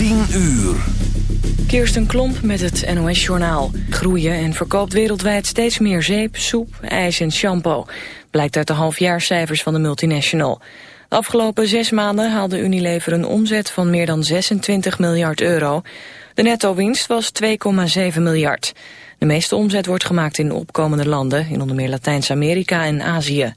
10 uur. Kirsten Klomp met het NOS-journaal. Groeien en verkoopt wereldwijd steeds meer zeep, soep, ijs en shampoo. Blijkt uit de halfjaarcijfers van de multinational. De afgelopen zes maanden haalde Unilever een omzet van meer dan 26 miljard euro. De netto-winst was 2,7 miljard. De meeste omzet wordt gemaakt in opkomende landen, in onder meer Latijns-Amerika en Azië.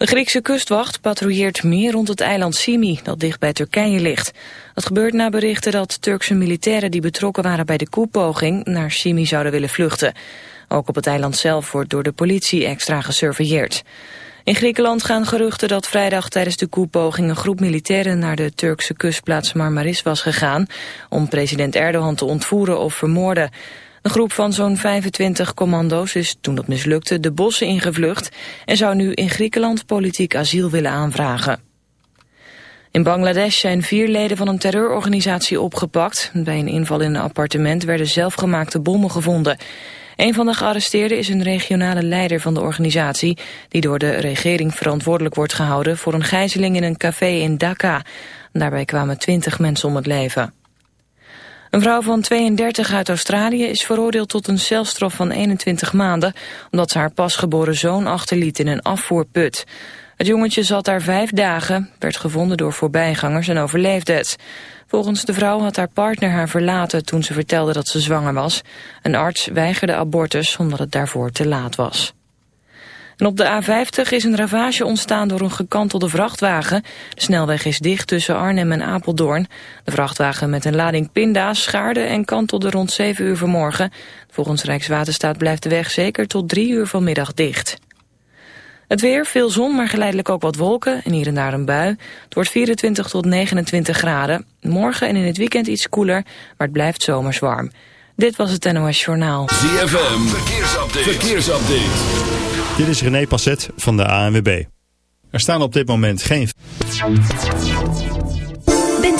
De Griekse kustwacht patrouilleert meer rond het eiland Simi, dat dicht bij Turkije ligt. Dat gebeurt na berichten dat Turkse militairen die betrokken waren bij de koepoging naar Simi zouden willen vluchten. Ook op het eiland zelf wordt door de politie extra gesurveilleerd. In Griekenland gaan geruchten dat vrijdag tijdens de koepoging een groep militairen naar de Turkse kustplaats Marmaris was gegaan om president Erdogan te ontvoeren of vermoorden. Een groep van zo'n 25 commando's is toen dat mislukte de bossen ingevlucht en zou nu in Griekenland politiek asiel willen aanvragen. In Bangladesh zijn vier leden van een terreurorganisatie opgepakt. Bij een inval in een appartement werden zelfgemaakte bommen gevonden. Een van de gearresteerden is een regionale leider van de organisatie... die door de regering verantwoordelijk wordt gehouden... voor een gijzeling in een café in Dhaka. Daarbij kwamen twintig mensen om het leven. Een vrouw van 32 uit Australië is veroordeeld tot een celstraf van 21 maanden... omdat ze haar pasgeboren zoon achterliet in een afvoerput. Het jongetje zat daar vijf dagen, werd gevonden door voorbijgangers en overleefde het. Volgens de vrouw had haar partner haar verlaten toen ze vertelde dat ze zwanger was. Een arts weigerde abortus omdat het daarvoor te laat was. En op de A50 is een ravage ontstaan door een gekantelde vrachtwagen. De snelweg is dicht tussen Arnhem en Apeldoorn. De vrachtwagen met een lading pinda's schaarde en kantelde rond 7 uur vanmorgen. Volgens Rijkswaterstaat blijft de weg zeker tot 3 uur vanmiddag dicht. Het weer, veel zon, maar geleidelijk ook wat wolken en hier en daar een bui. Het wordt 24 tot 29 graden. Morgen en in het weekend iets koeler, maar het blijft zomers warm. Dit was het NOS Journaal. ZFM, verkeersupdate. verkeersupdate. Dit is René Passet van de ANWB. Er staan op dit moment geen...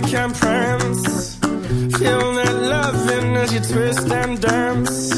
like I'm Prince. Feel that loving as you twist and dance.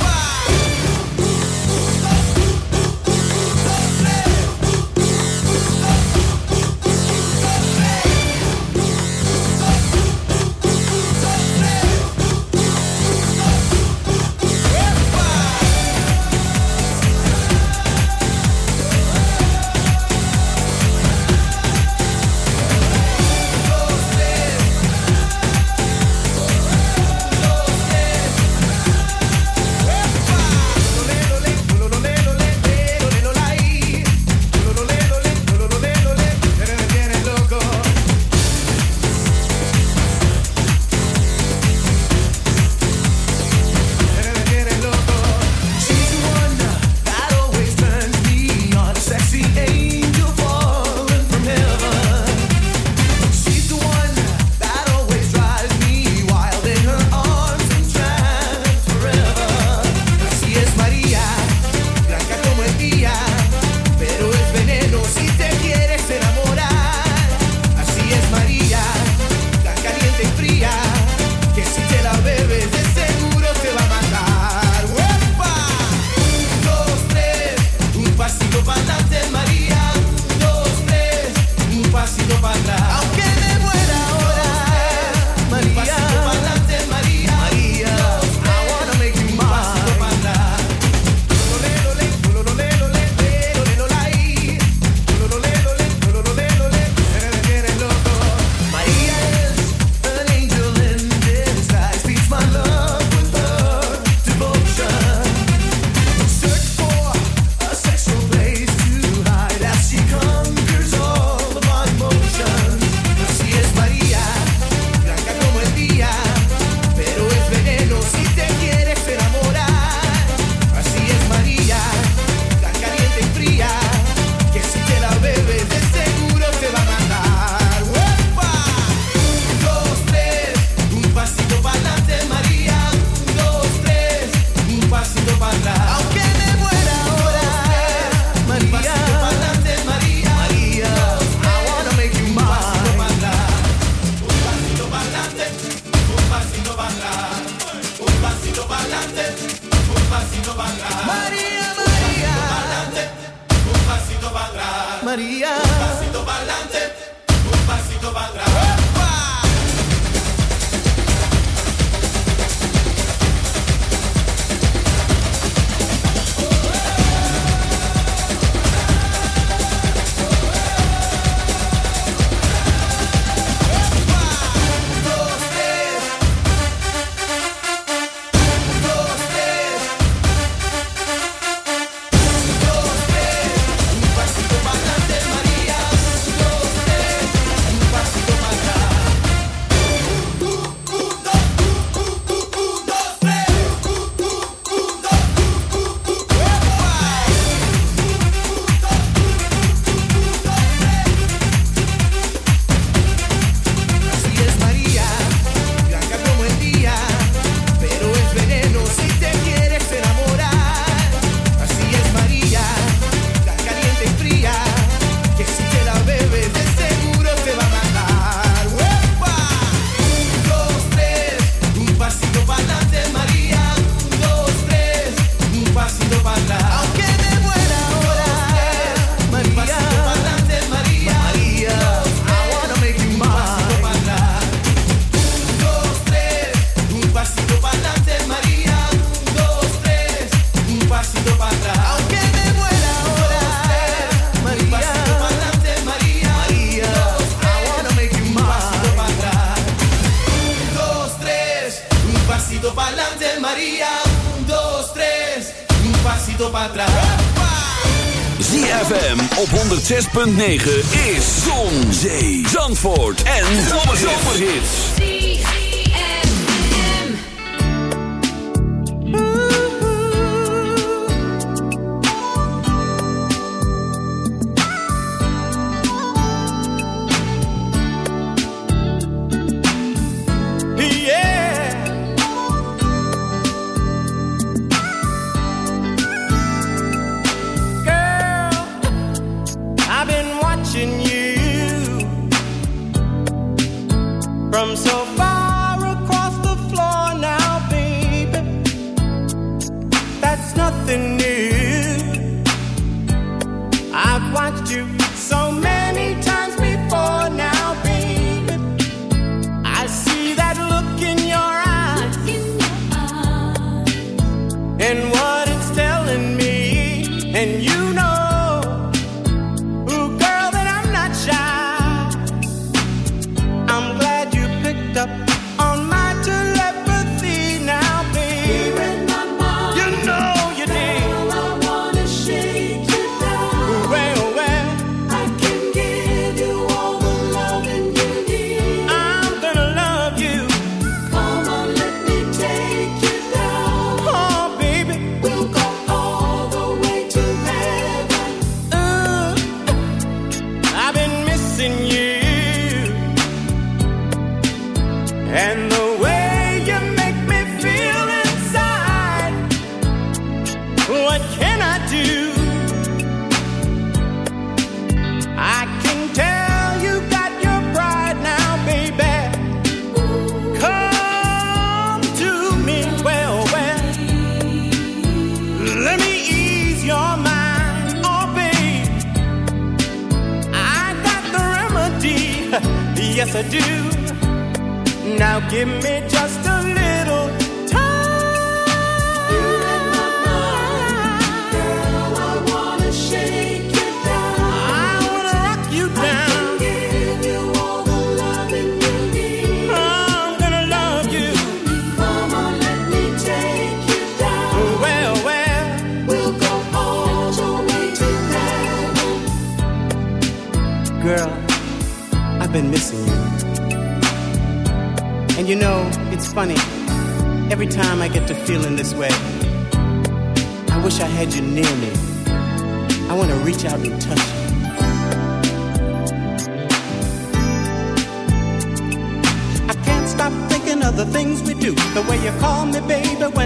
Negen.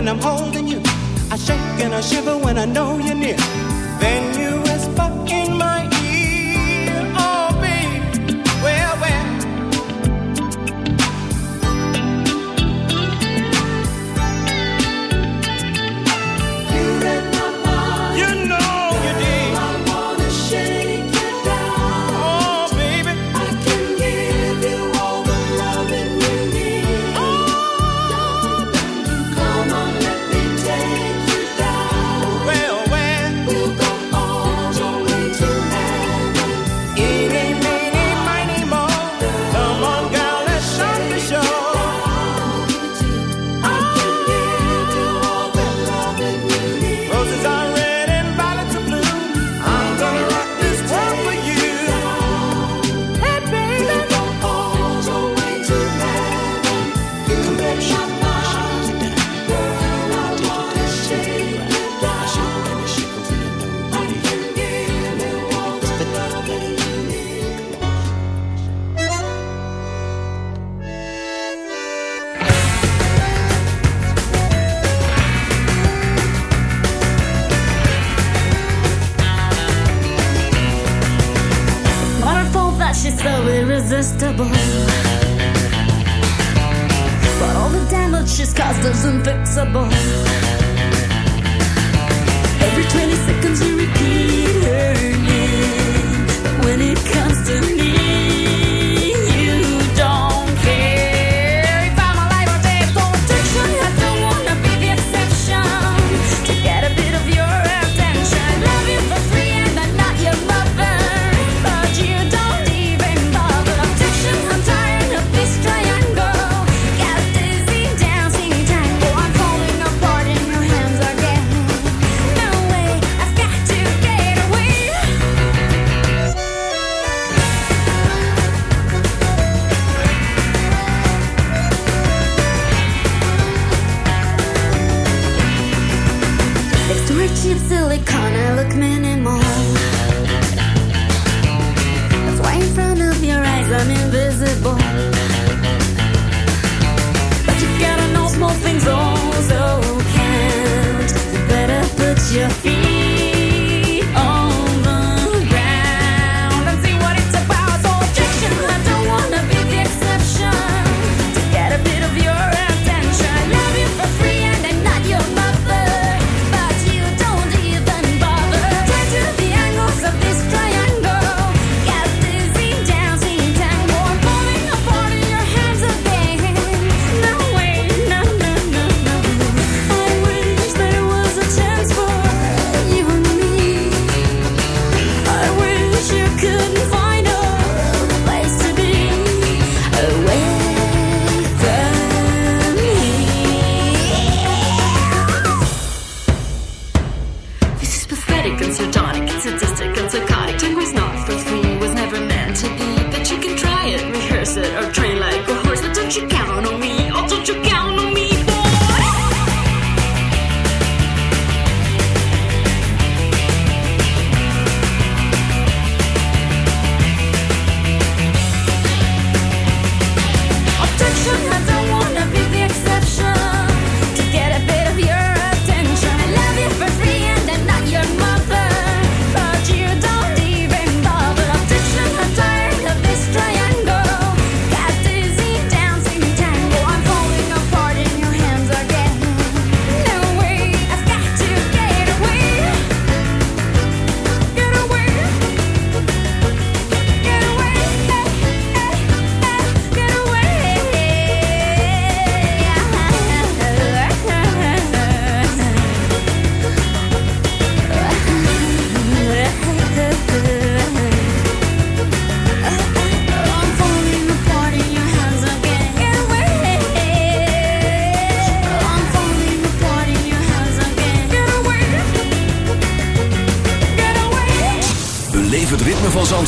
when I'm holding you. I shake and I shiver when I know you're near. Then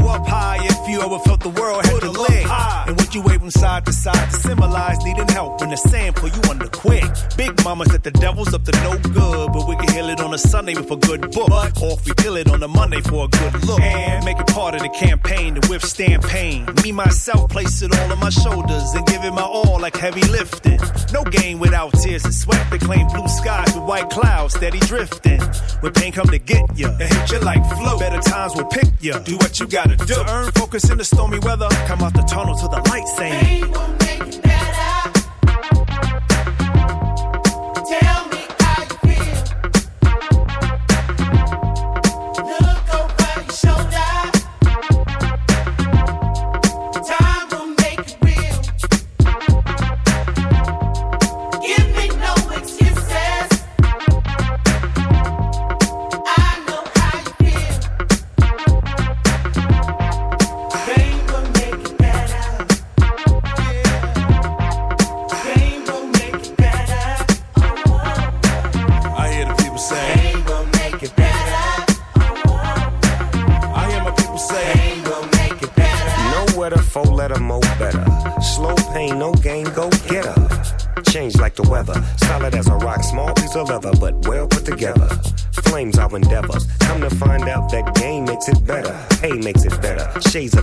go up high if you ever felt the world you from side to side to symbolize needing help when the sand pull you under quick. Big mama said the devil's up to no good, but we can heal it on a Sunday with a good book. Or if we kill it on a Monday for a good look. And make it part of the campaign to withstand pain. Me, myself, place it all on my shoulders and give it my all like heavy lifting. No game without tears and sweat to claim blue skies with white clouds steady drifting. When pain come to get ya and hit you like flow, better times will pick ya. Do what you gotta do. To earn focus in the stormy weather, come out the tunnel to the light saying. Pain will make better. Tell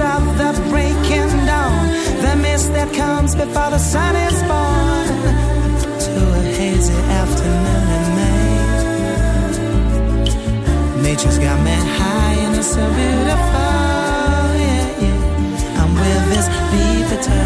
of the breaking dawn, the mist that comes before the sun is born, to a hazy afternoon in May. Nature's got me high and it's so beautiful, yeah, yeah. I'm with this deep eternal.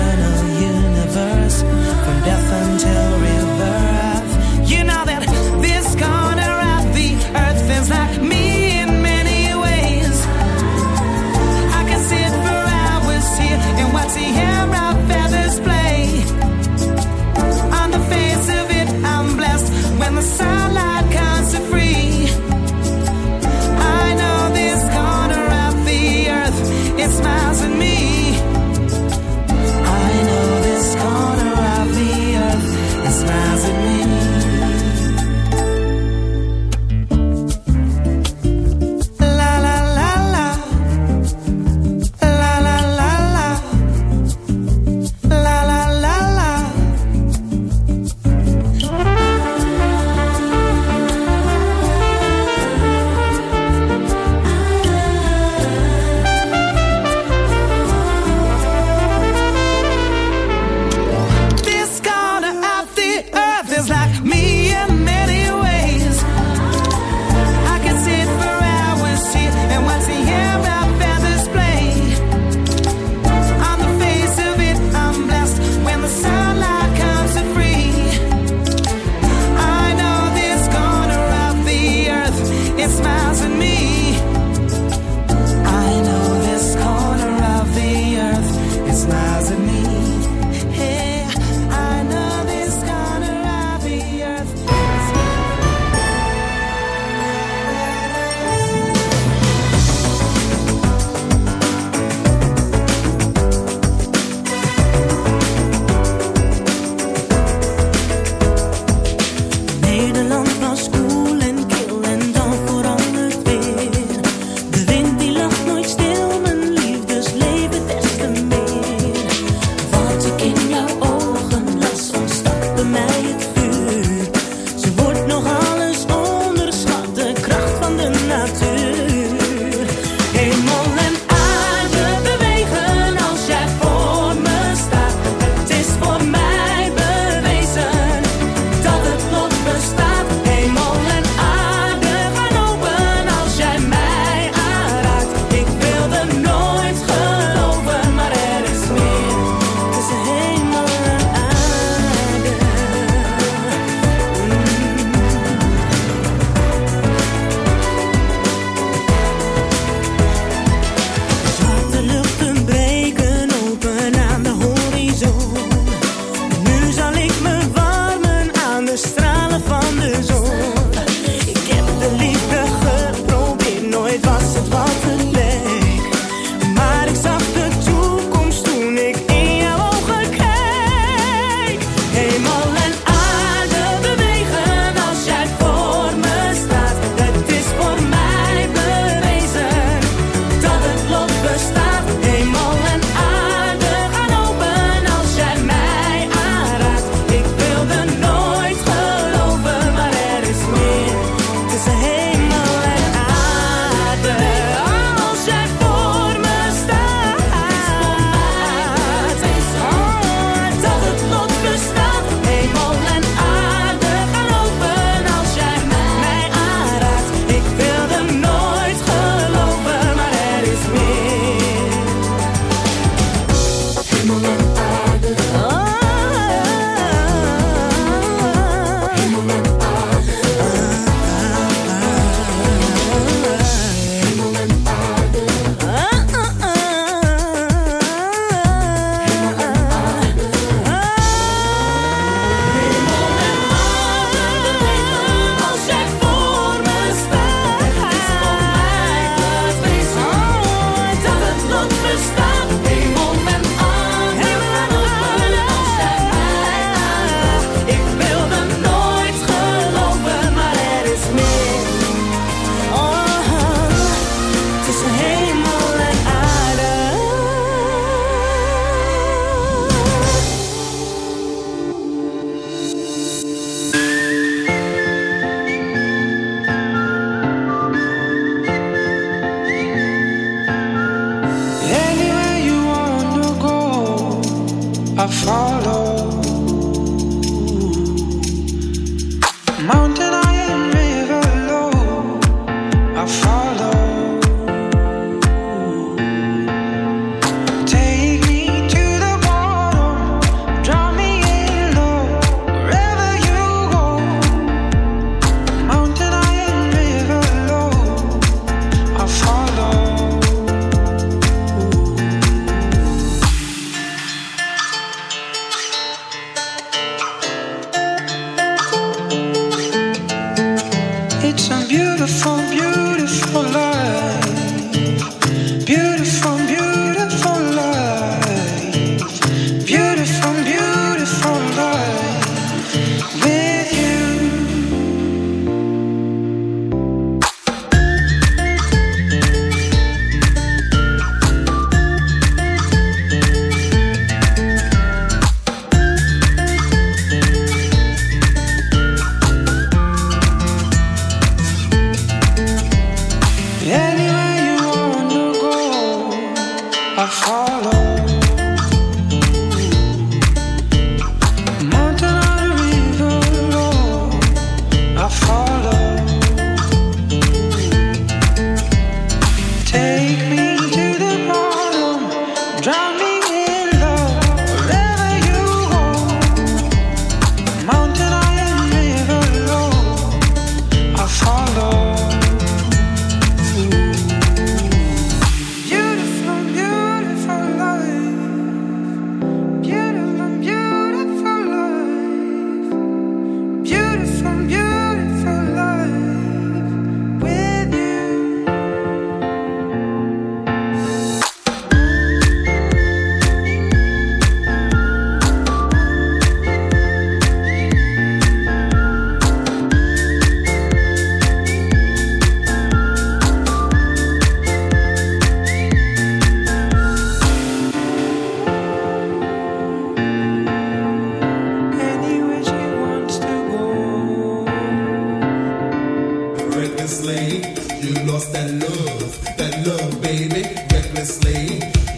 You lost that love, that love, baby. Reckless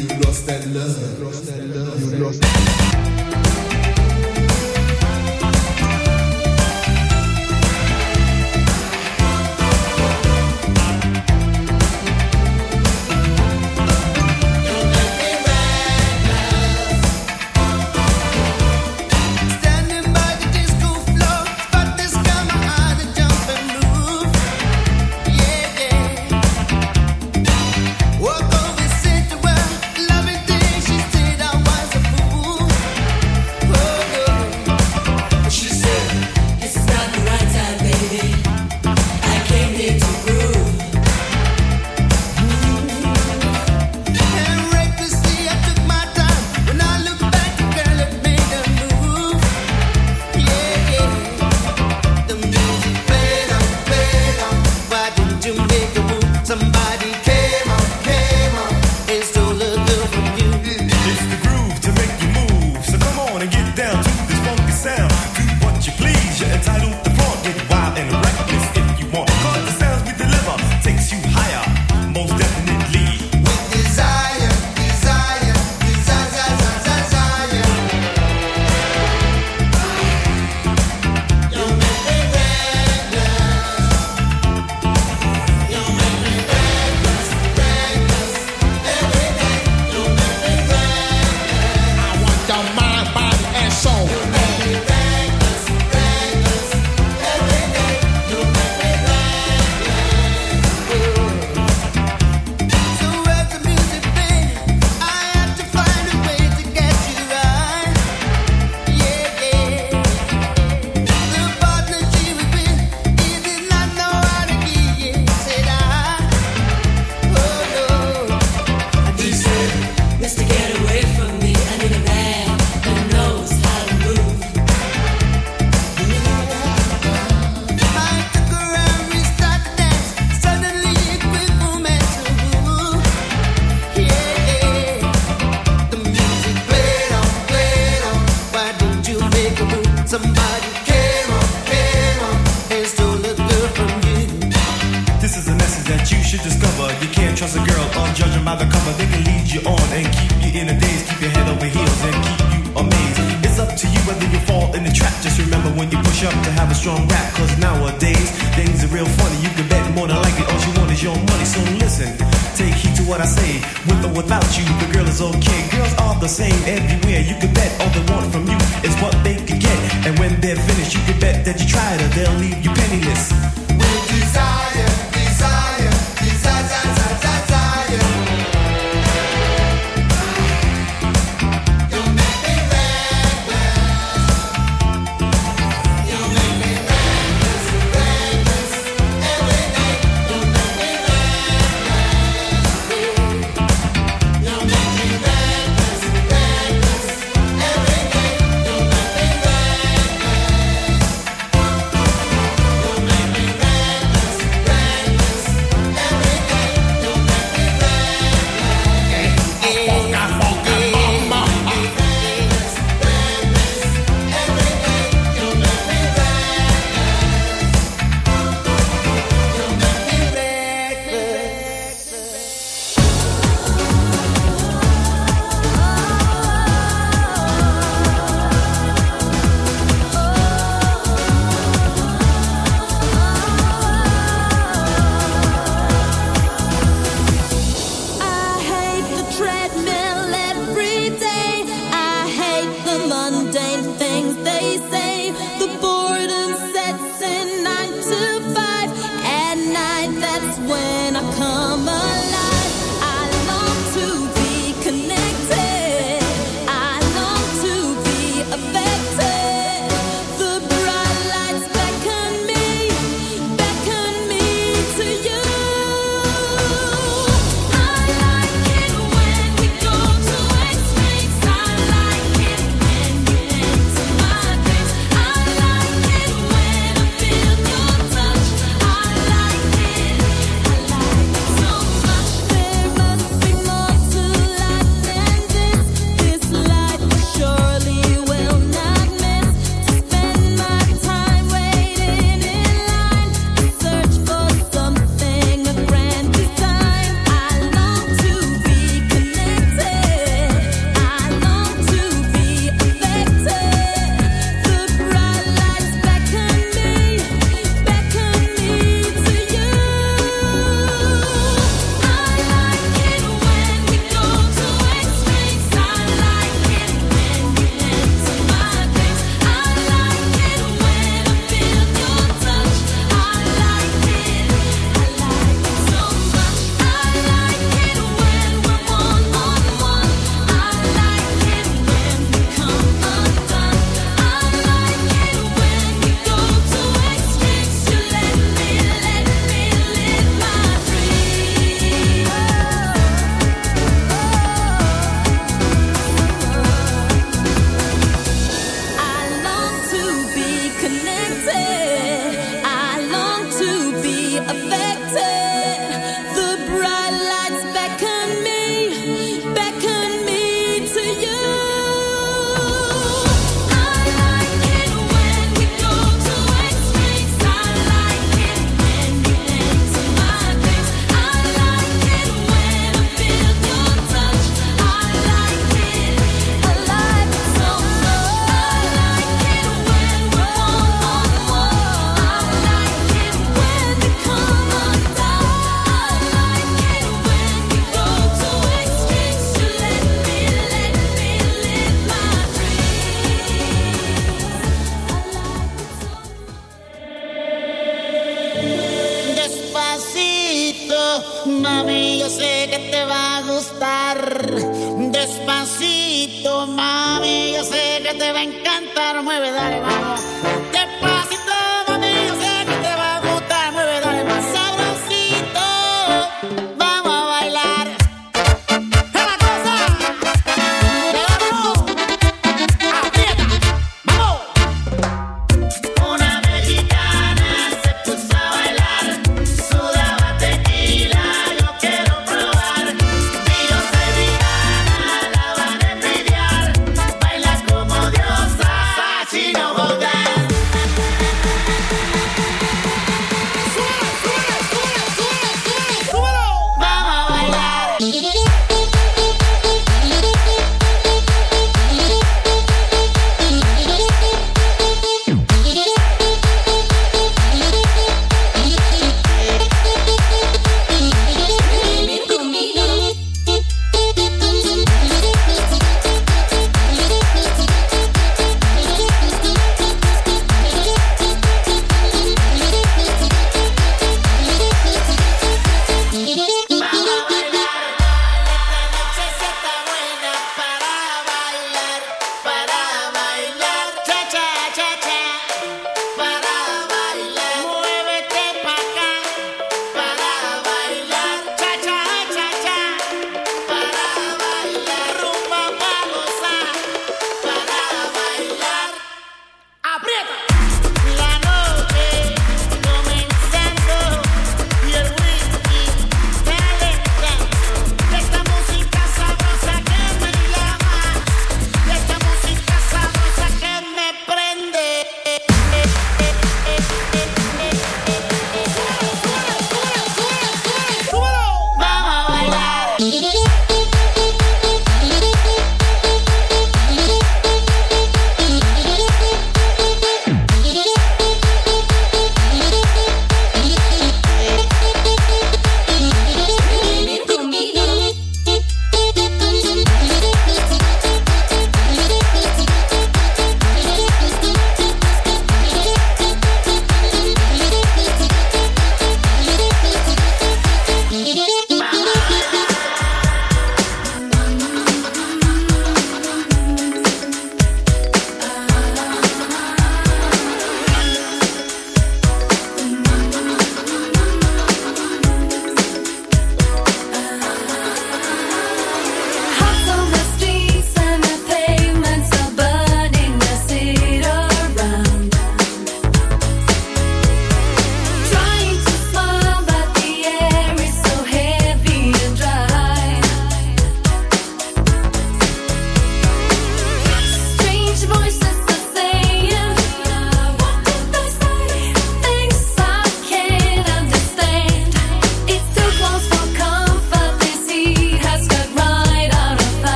you lost that love. You lost that love. You lost that love.